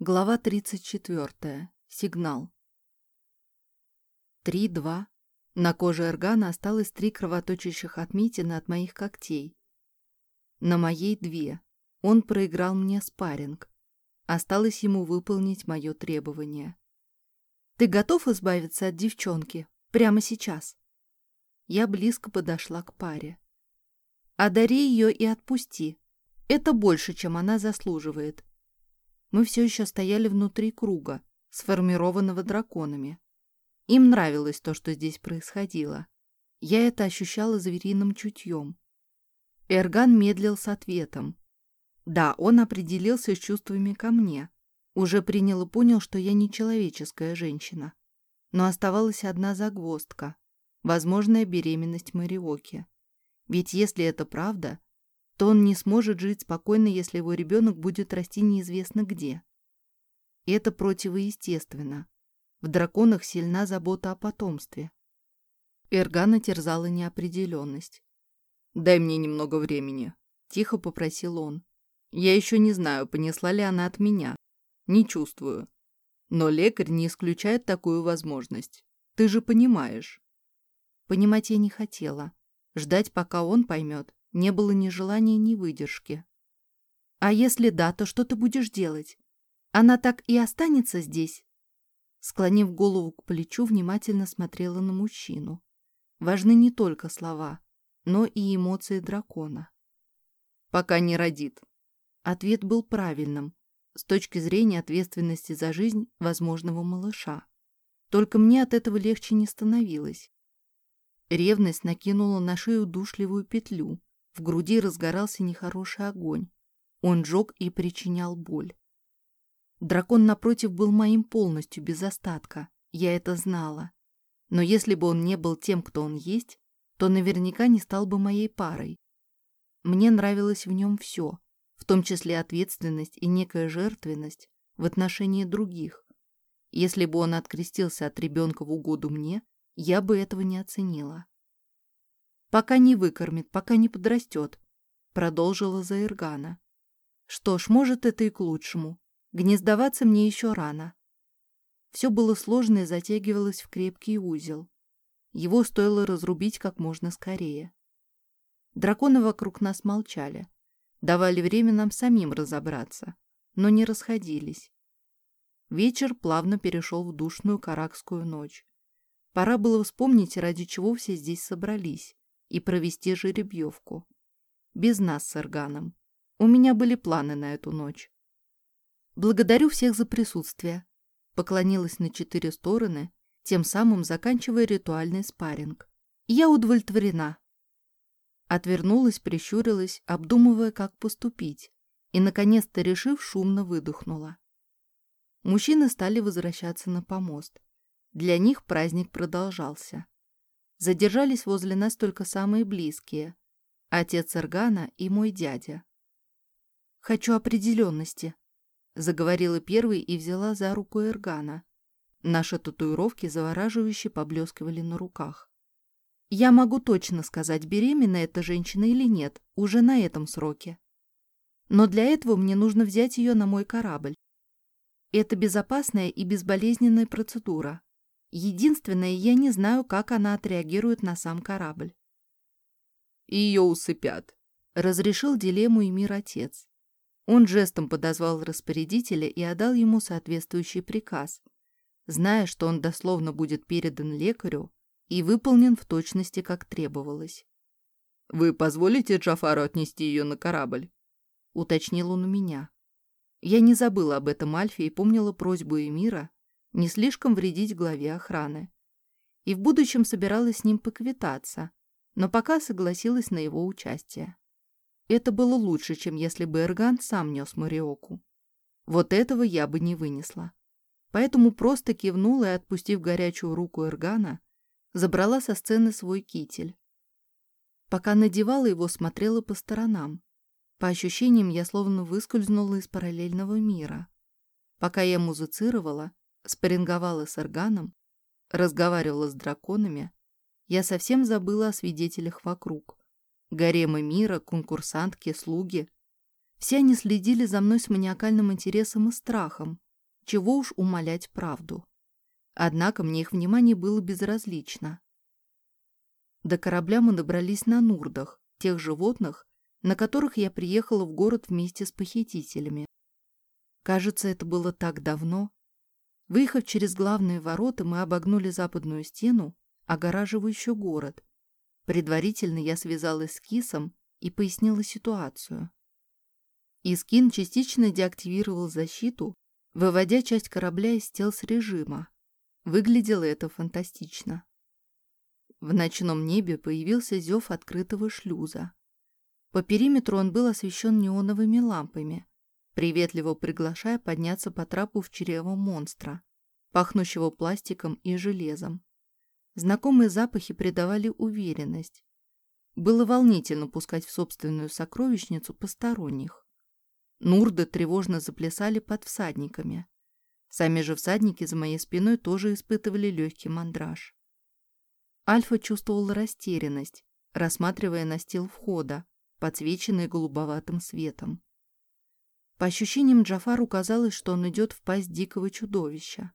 Глава 34. Сигнал. Три-два. На коже Эргана осталось три кровоточащих отметины от моих когтей. На моей две. Он проиграл мне спарринг. Осталось ему выполнить мое требование. «Ты готов избавиться от девчонки? Прямо сейчас?» Я близко подошла к паре. «Одари ее и отпусти. Это больше, чем она заслуживает. Мы все еще стояли внутри круга, сформированного драконами. Им нравилось то, что здесь происходило. Я это ощущала звериным чутьем. Эрган медлил с ответом. Да, он определился с чувствами ко мне. Уже принял и понял, что я не человеческая женщина. Но оставалась одна загвоздка — возможная беременность Мариоки. Ведь если это правда, то он не сможет жить спокойно, если его ребенок будет расти неизвестно где. Это противоестественно. В драконах сильна забота о потомстве. Эргана терзала неопределенность. «Дай мне немного времени», — тихо попросил он. «Я еще не знаю, понесла ли она от меня. Не чувствую. Но лекарь не исключает такую возможность. Ты же понимаешь». Понимать я не хотела. Ждать, пока он поймет, не было ни желания, ни выдержки. «А если да, то что ты будешь делать? Она так и останется здесь?» Склонив голову к плечу, внимательно смотрела на мужчину. Важны не только слова, но и эмоции дракона. «Пока не родит». Ответ был правильным, с точки зрения ответственности за жизнь возможного малыша. Только мне от этого легче не становилось. Ревность накинула на шею душливую петлю, в груди разгорался нехороший огонь. Он жег и причинял боль. Дракон, напротив, был моим полностью, без остатка. Я это знала. Но если бы он не был тем, кто он есть, то наверняка не стал бы моей парой. Мне нравилось в нем все, в том числе ответственность и некая жертвенность в отношении других. Если бы он открестился от ребенка в угоду мне, я бы этого не оценила. Пока не выкормит, пока не подрастет, продолжила Заиргана. Что ж, может, это и к лучшему. Гнездоваться мне еще рано. Все было сложно и затягивалось в крепкий узел. Его стоило разрубить как можно скорее. Драконы вокруг нас молчали. Давали время нам самим разобраться, но не расходились. Вечер плавно перешел в душную каракскую ночь. Пора было вспомнить, ради чего все здесь собрались и провести жеребьевку. Без нас с Эрганом. У меня были планы на эту ночь. Благодарю всех за присутствие. Поклонилась на четыре стороны, тем самым заканчивая ритуальный спарринг. Я удовлетворена. Отвернулась, прищурилась, обдумывая, как поступить, и, наконец-то решив, шумно выдохнула. Мужчины стали возвращаться на помост. Для них праздник продолжался. Задержались возле нас только самые близкие. Отец Эргана и мой дядя. «Хочу определенности», — заговорила первой и взяла за руку Эргана. Наши татуировки завораживающе поблескивали на руках. «Я могу точно сказать, беременна эта женщина или нет, уже на этом сроке. Но для этого мне нужно взять ее на мой корабль. Это безопасная и безболезненная процедура. Единственное, я не знаю, как она отреагирует на сам корабль. Ее усыпят. Разрешил дилемму и мир отец. Он жестом подозвал распорядителя и отдал ему соответствующий приказ, зная, что он дословно будет передан лекарю и выполнен в точности, как требовалось. «Вы позволите Джафару отнести ее на корабль?» — уточнил он у меня. Я не забыла об этом Альфе и помнила просьбу Эмира не слишком вредить главе охраны. И в будущем собиралась с ним поквитаться, но пока согласилась на его участие. Это было лучше, чем если бы Эрган сам нес Мариоку. Вот этого я бы не вынесла. Поэтому просто кивнула и, отпустив горячую руку Эргана, забрала со сцены свой китель. Пока надевала его, смотрела по сторонам. По ощущениям, я словно выскользнула из параллельного мира. Пока я музицировала, спарринговала с органом, разговаривала с драконами, я совсем забыла о свидетелях вокруг. Гаремы мира, конкурсантки, слуги. Все они следили за мной с маниакальным интересом и страхом, чего уж умолять правду. Однако мне их внимание было безразлично. До корабля мы добрались на Нурдах, тех животных, на которых я приехала в город вместе с похитителями. Кажется, это было так давно. Выехав через главные ворота, мы обогнули западную стену, огораживающую город. Предварительно я связалась с Кисом и пояснила ситуацию. Искин частично деактивировал защиту, выводя часть корабля из стелс-режима. Выглядело это фантастично. В ночном небе появился зев открытого шлюза. По периметру он был освещен неоновыми лампами, приветливо приглашая подняться по трапу в чрево монстра, пахнущего пластиком и железом. Знакомые запахи придавали уверенность. Было волнительно пускать в собственную сокровищницу посторонних. Нурды тревожно заплясали под всадниками. Сами же всадники за моей спиной тоже испытывали легкий мандраж. Альфа чувствовала растерянность, рассматривая настил входа, подсвеченный голубоватым светом. По ощущениям Джафару казалось, что он идет в пасть дикого чудовища.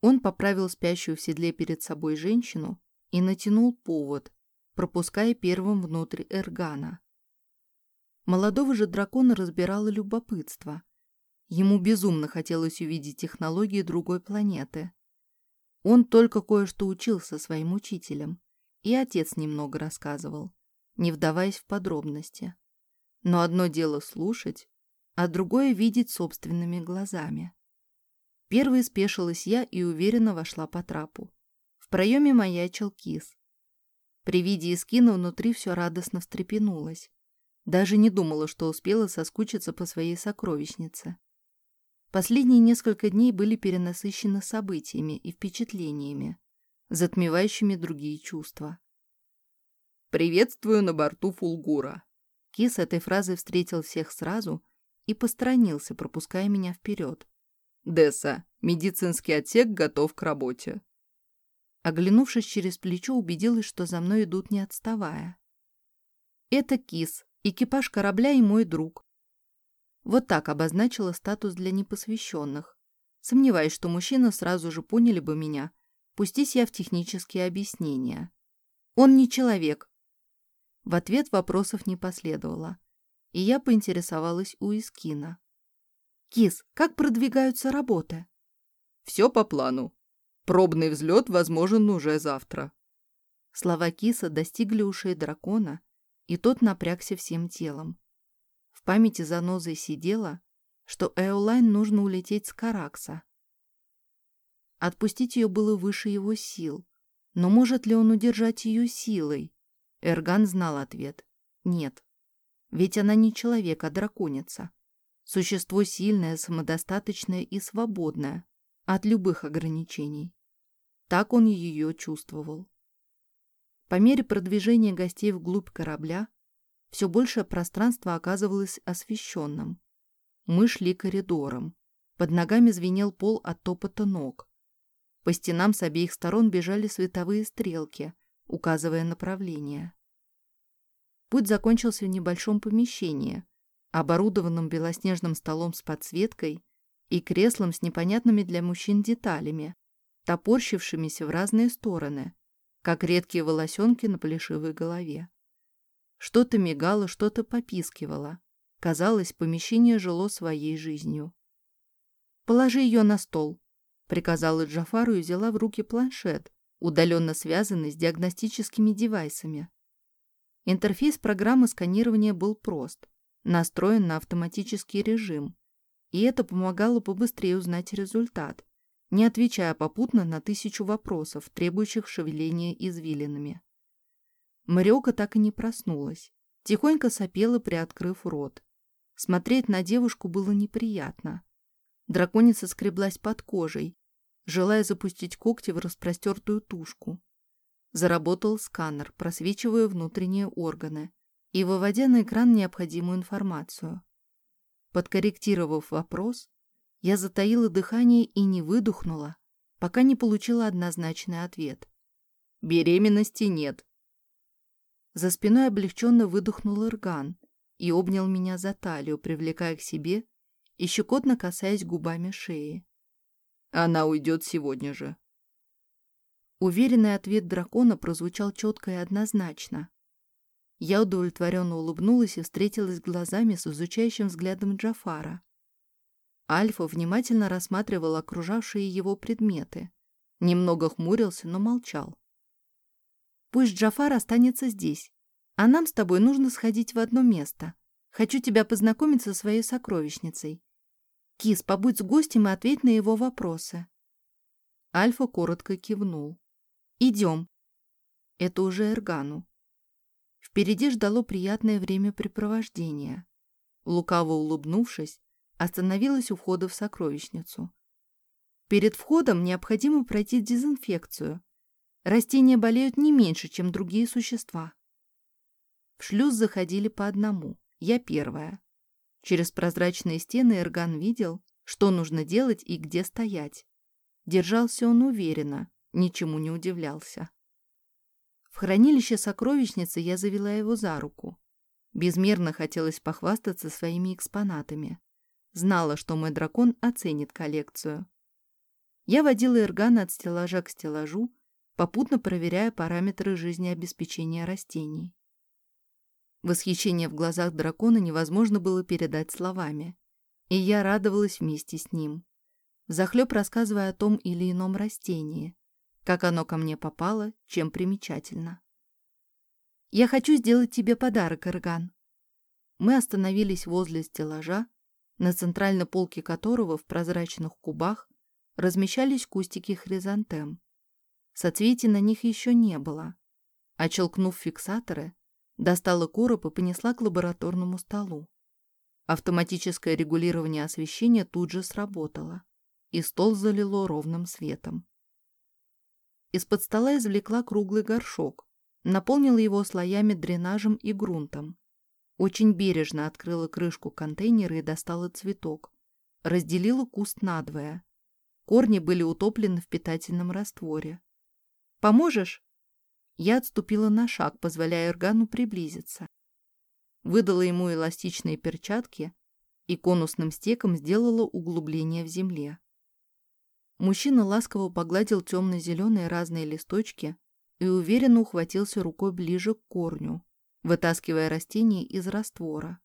Он поправил спящую в седле перед собой женщину и натянул повод, пропуская первым внутрь Эргана. Молодого же дракона разбирало любопытство. Ему безумно хотелось увидеть технологии другой планеты. Он только кое-что учился своим учителем, и отец немного рассказывал не вдаваясь в подробности. Но одно дело слушать, а другое видеть собственными глазами. Первой спешилась я и уверенно вошла по трапу. В проеме маячил кис. При виде эскина внутри все радостно встрепенулось. Даже не думала, что успела соскучиться по своей сокровищнице. Последние несколько дней были перенасыщены событиями и впечатлениями, затмевающими другие чувства. «Приветствую на борту Фулгура». Кис этой фразой встретил всех сразу и посторонился, пропуская меня вперед. «Десса, медицинский отсек готов к работе». Оглянувшись через плечо, убедилась, что за мной идут не отставая. «Это Кис, экипаж корабля и мой друг». Вот так обозначила статус для непосвященных. Сомневаюсь, что мужчины сразу же поняли бы меня, пустись я в технические объяснения. Он не человек, в ответ вопросов не последовало, и я поинтересовалась у Искина. «Кис, как продвигаются работы?» «Все по плану. Пробный взлет возможен уже завтра». Слова Киса достигли ушей дракона, и тот напрягся всем телом. В памяти занозой сидела, что Эолайн нужно улететь с Каракса. Отпустить ее было выше его сил, но может ли он удержать ее силой? Эрган знал ответ. Нет. Ведь она не человек, а драконица. Существо сильное, самодостаточное и свободное от любых ограничений. Так он ее чувствовал. По мере продвижения гостей вглубь корабля все большее пространство оказывалось освещенным. Мы шли коридором. Под ногами звенел пол от топота ног. По стенам с обеих сторон бежали световые стрелки, указывая направление. Путь закончился в небольшом помещении, оборудованном белоснежным столом с подсветкой и креслом с непонятными для мужчин деталями, топорщившимися в разные стороны, как редкие волосенки на плешивой голове. Что-то мигало, что-то попискивало. Казалось, помещение жило своей жизнью. «Положи ее на стол», — приказала Джафару и взяла в руки планшет, удаленно связанный с диагностическими девайсами. Интерфейс программы сканирования был прост, настроен на автоматический режим, и это помогало побыстрее узнать результат, не отвечая попутно на тысячу вопросов, требующих шевеления извилинами. Мариока так и не проснулась. Тихонько сопела, приоткрыв рот. Смотреть на девушку было неприятно. Драконица скреблась под кожей, желая запустить когти в распростертую тушку. Заработал сканер, просвечивая внутренние органы и выводя на экран необходимую информацию. Подкорректировав вопрос, я затаила дыхание и не выдохнула, пока не получила однозначный ответ. «Беременности нет». За спиной облегченно выдохнул Ирган и обнял меня за талию, привлекая к себе и щекотно касаясь губами шеи. «Она уйдет сегодня же». Уверенный ответ дракона прозвучал четко и однозначно. Я удовлетворенно улыбнулась и встретилась глазами с изучающим взглядом Джафара. Альфа внимательно рассматривал окружавшие его предметы. Немного хмурился, но молчал. «Пусть Джафар останется здесь, а нам с тобой нужно сходить в одно место. Хочу тебя познакомить со своей сокровищницей. Кис, побудь с гостем и ответь на его вопросы». Альфа коротко кивнул. «Идем». Это уже Эргану. Впереди ждало приятное времяпрепровождение. Лукаво улыбнувшись, остановилась у входа в сокровищницу. Перед входом необходимо пройти дезинфекцию. Растения болеют не меньше, чем другие существа. В шлюз заходили по одному. Я первая. Через прозрачные стены Эрган видел, что нужно делать и где стоять. Держался он уверенно, ничему не удивлялся. В хранилище сокровищницы я завела его за руку. Безмерно хотелось похвастаться своими экспонатами. Знала, что мой дракон оценит коллекцию. Я водила Эргана от стеллажа к стеллажу, попутно проверяя параметры жизнеобеспечения растений. Восхищение в глазах дракона невозможно было передать словами, и я радовалась вместе с ним, захлеб рассказывая о том или ином растении, как оно ко мне попало, чем примечательно. «Я хочу сделать тебе подарок, Эрган». Мы остановились возле стеллажа, на центральной полке которого в прозрачных кубах размещались кустики хризантем. Соцветий на них еще не было. Очелкнув фиксаторы, достала короб и понесла к лабораторному столу. Автоматическое регулирование освещения тут же сработало, и стол залило ровным светом. Из-под стола извлекла круглый горшок, наполнила его слоями дренажем и грунтом. Очень бережно открыла крышку контейнера и достала цветок. Разделила куст надвое. Корни были утоплены в питательном растворе. «Поможешь?» Я отступила на шаг, позволяя Эргану приблизиться. Выдала ему эластичные перчатки и конусным стеком сделала углубление в земле. Мужчина ласково погладил темно-зеленые разные листочки и уверенно ухватился рукой ближе к корню, вытаскивая растение из раствора.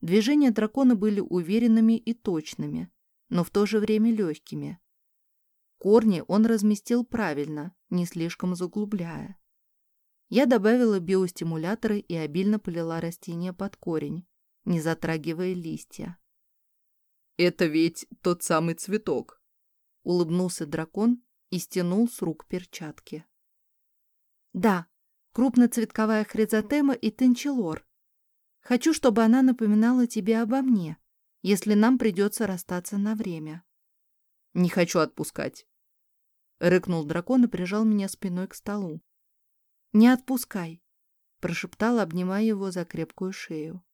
Движения дракона были уверенными и точными, но в то же время легкими. Корни он разместил правильно, не слишком заглубляя. Я добавила биостимуляторы и обильно полила растение под корень, не затрагивая листья. «Это ведь тот самый цветок», — улыбнулся дракон и стянул с рук перчатки. «Да, крупноцветковая хризотема и тенчелор. Хочу, чтобы она напоминала тебе обо мне, если нам придется расстаться на время». «Не хочу отпускать», — рыкнул дракон и прижал меня спиной к столу. «Не отпускай», — прошептала, обнимая его за крепкую шею.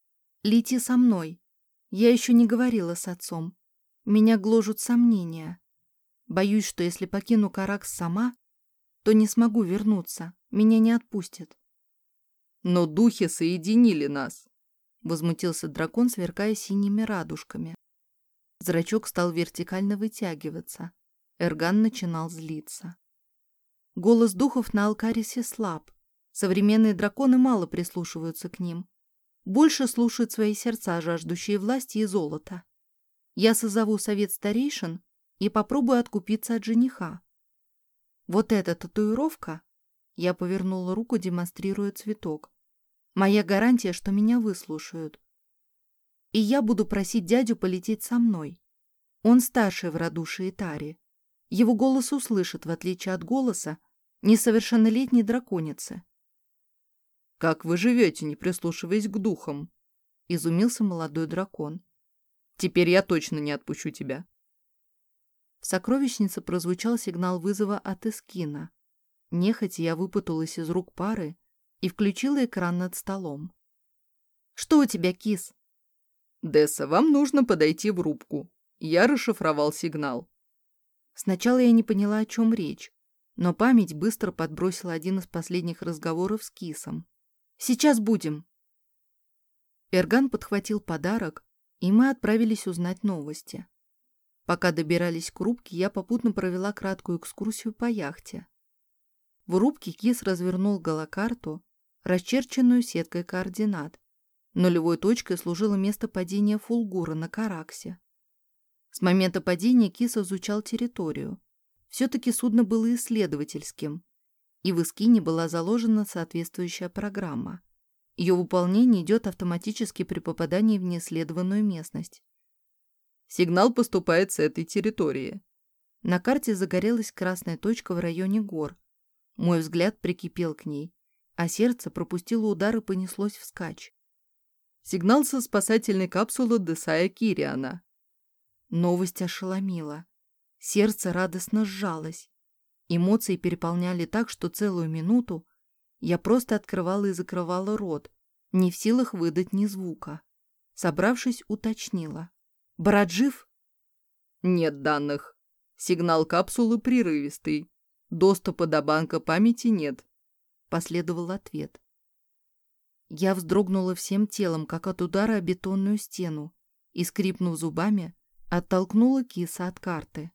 «Лети со мной. Я еще не говорила с отцом. Меня гложут сомнения. Боюсь, что если покину Каракс сама, то не смогу вернуться, меня не отпустят. Но духи соединили нас, возмутился дракон, сверкая синими радужками. Зрачок стал вертикально вытягиваться. Эрган начинал злиться. Голос духов на Алкарисе слаб. Современные драконы мало прислушиваются к ним. Больше слушают свои сердца, жаждущие власти и золота. Я созову совет старейшин и попробую откупиться от жениха. Вот эта татуировка, я повернула руку, демонстрируя цветок. Моя гарантия, что меня выслушают. И я буду просить дядю полететь со мной. Он старший в роду Шиитари. Его голос услышит, в отличие от голоса несовершеннолетней драконицы. «Как вы живете, не прислушиваясь к духам?» — изумился молодой дракон. «Теперь я точно не отпущу тебя». В сокровищнице прозвучал сигнал вызова от Эскина. Нехотя я выпуталась из рук пары и включила экран над столом. «Что у тебя, кис?» «Десса, вам нужно подойти в рубку. Я расшифровал сигнал». Сначала я не поняла, о чем речь, но память быстро подбросила один из последних разговоров с кисом. «Сейчас будем». Эрган подхватил подарок, и мы отправились узнать новости. Пока добирались к рубке, я попутно провела краткую экскурсию по яхте. В рубке Кис развернул голокарту, расчерченную сеткой координат. Нулевой точкой служило место падения Фулгура на Караксе. С момента падения Кис изучал территорию. Все-таки судно было исследовательским, и в Искине была заложена соответствующая программа. Ее выполнение идет автоматически при попадании в неисследованную местность. Сигнал поступает с этой территории. На карте загорелась красная точка в районе гор. Мой взгляд прикипел к ней, а сердце пропустило удар и понеслось вскачь. Сигнал со спасательной капсулы Десая Кириана. Новость ошеломила. Сердце радостно сжалось. Эмоции переполняли так, что целую минуту я просто открывала и закрывала рот, не в силах выдать ни звука. Собравшись, уточнила. «Брат жив?» «Нет данных. Сигнал капсулы прерывистый. Доступа до банка памяти нет», — последовал ответ. Я вздрогнула всем телом, как от удара о бетонную стену, и, скрипнув зубами, оттолкнула киса от карты.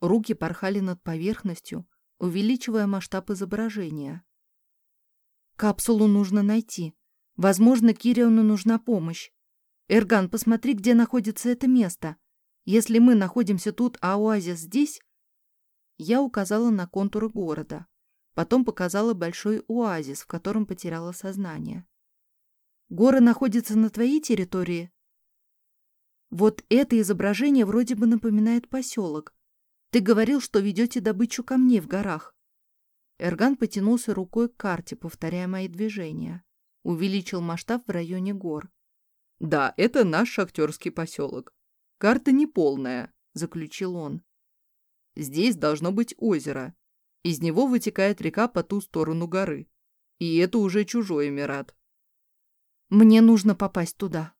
Руки порхали над поверхностью, увеличивая масштаб изображения. Капсулу нужно найти. Возможно, Кириону нужна помощь. Эрган, посмотри, где находится это место. Если мы находимся тут, а оазис здесь... Я указала на контуры города. Потом показала большой оазис, в котором потеряла сознание. Горы находятся на твоей территории? Вот это изображение вроде бы напоминает поселок. Ты говорил, что ведете добычу камней в горах. Эрган потянулся рукой к карте, повторяя мои движения. Увеличил масштаб в районе гор. «Да, это наш шахтерский поселок. Карта неполная», — заключил он. «Здесь должно быть озеро. Из него вытекает река по ту сторону горы. И это уже чужой Эмират». «Мне нужно попасть туда»,